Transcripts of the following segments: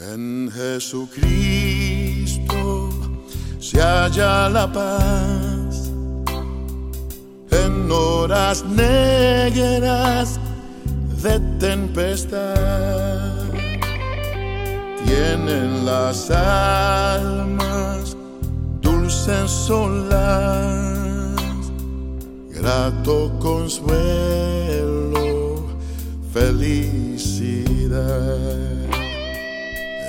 En Jesucristo se halla la paz. En horas negras de tempestad tienen las almas dulces solas, grato consuelo, felicidad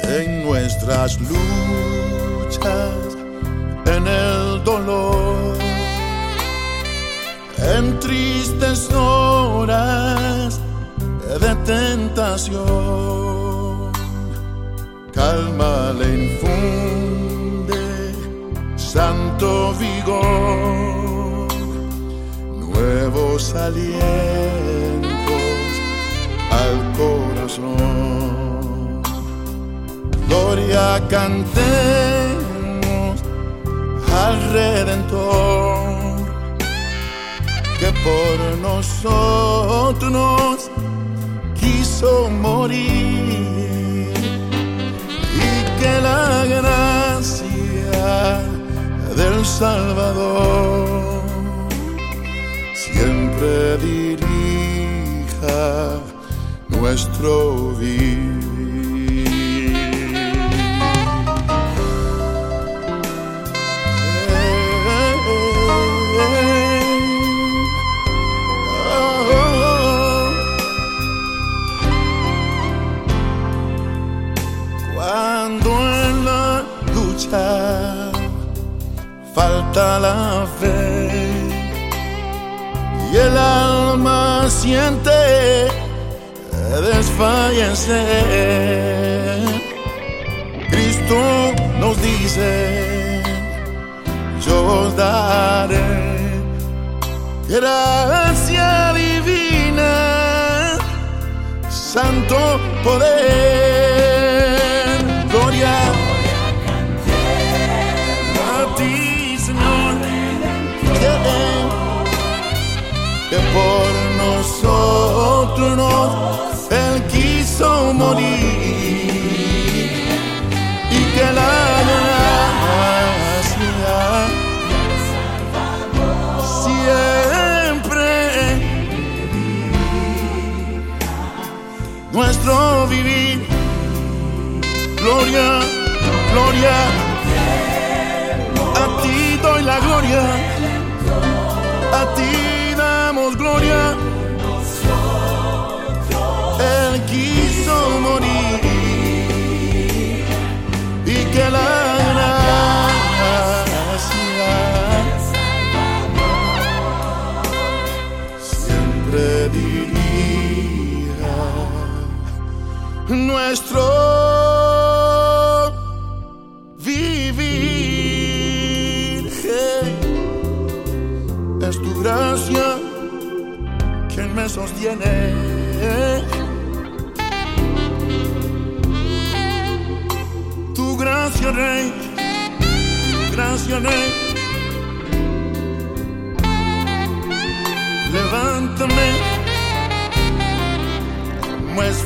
en nuestras luchas, en el dolor, en tristes horas de tentación. Calma le infunde santo vigor, nuevos alientos al corazón gloria cantemos al Redentor que por nosotros quiso morir y que la gracia del Salvador siempre dirija nuestro vivir. Falta la fe. Y el alma siente desfallecer. Cristo nos dice, yo os daré gracia divina, santo poder, que por nosotros Él quiso morir y que la gracia siempre nuestro vivir. Gloria, gloria, nuestro vivir es tu gracia quien me sostiene. Tu gracia, Rey, tu gracia, Rey. Levántame,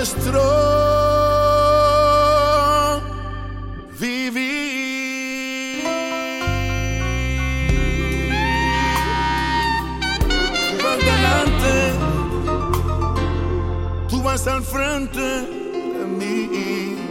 nuestro vivir. Tú vas delante, tú vas al frente de mí.